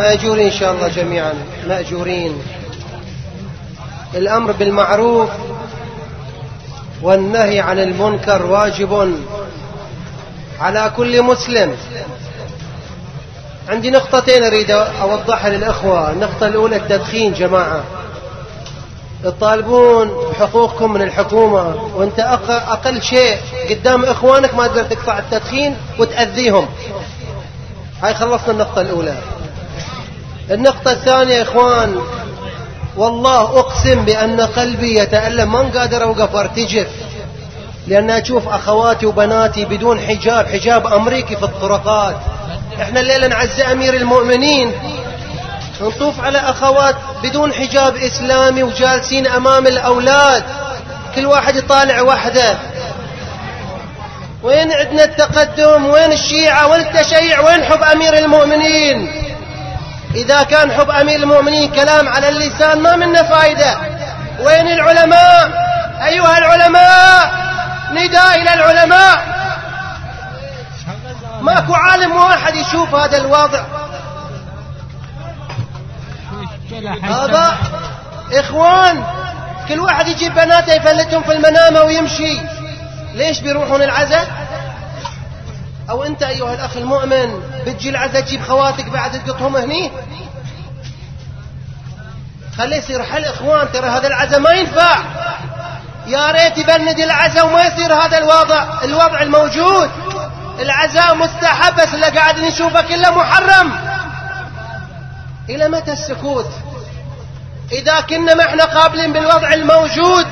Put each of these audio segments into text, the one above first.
مأجورين إن شاء الله جميعا. مأجورين. الأمر بالمعروف والنهي عن المنكر واجب. على كل مسلم. عندي نقطتين أريد أوضحها للأخوة. النقطة الأولى التدخين جماعة. تطالبون بحقوقكم من الحكومة. وأنت أقل شيء قدام إخوانك ما تقدر تقطع التدخين وتأذيهم. هاي خلصنا النقطة الأولى. النقطة الثانية يا إخوان والله أقسم بأن قلبي يتألم من قادر أوقف أرتجف لأن أشوف أخواتي وبناتي بدون حجاب حجاب أمريكي في الطرقات. إحنا الليلة نعز أمير المؤمنين نطوف على أخوات بدون حجاب إسلامي وجالسين أمام الأولاد كل واحد يطالع وحده. وين عندنا التقدم؟ وين الشيعة؟ وين التشيع؟ وين حب أمير المؤمنين؟ إذا كان حب أمير المؤمنين كلام على اللسان ما منه فايدة. وين العلماء؟ أيها العلماء! نداء إلى العلماء! ماكو عالم واحد يشوف هذا الوضع. هذا إخوان كل واحد يجيب بناته يفلتهم في المنامة ويمشي. ليش بيروحون العزاء؟ أو أنت أيها الأخ المؤمن بتجي العزاء تجيب خواتك بعد تقطهم هني؟ خليه يصير حل إخوان ترى هذا العزاء ما ينفع. يا ريت يبند العزاء وما يصير هذا الوضع الوضع الموجود. العزاء مستحب بس اللي قاعد نشوفه كله محرم. إلى متى السكوت؟ إذا كنا ما إحنا قابلين بالوضع الموجود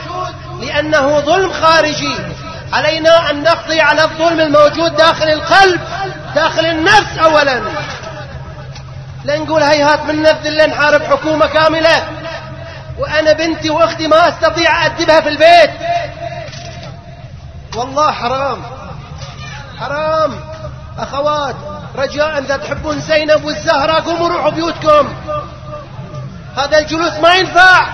لأنه ظلم خارجي. علينا أن نقضي على الظلم الموجود داخل القلب داخل النفس أولا. لا نقول هيهات من نبذل نحارب حكومة كاملة. وأنا بنتي وأختي ما أستطيع أدبها في البيت. والله حرام. حرام. أخوات رجاء إذا تحبون زينب والزهرة قوموا روحوا بيوتكم. هذا الجلوس ما ينفع.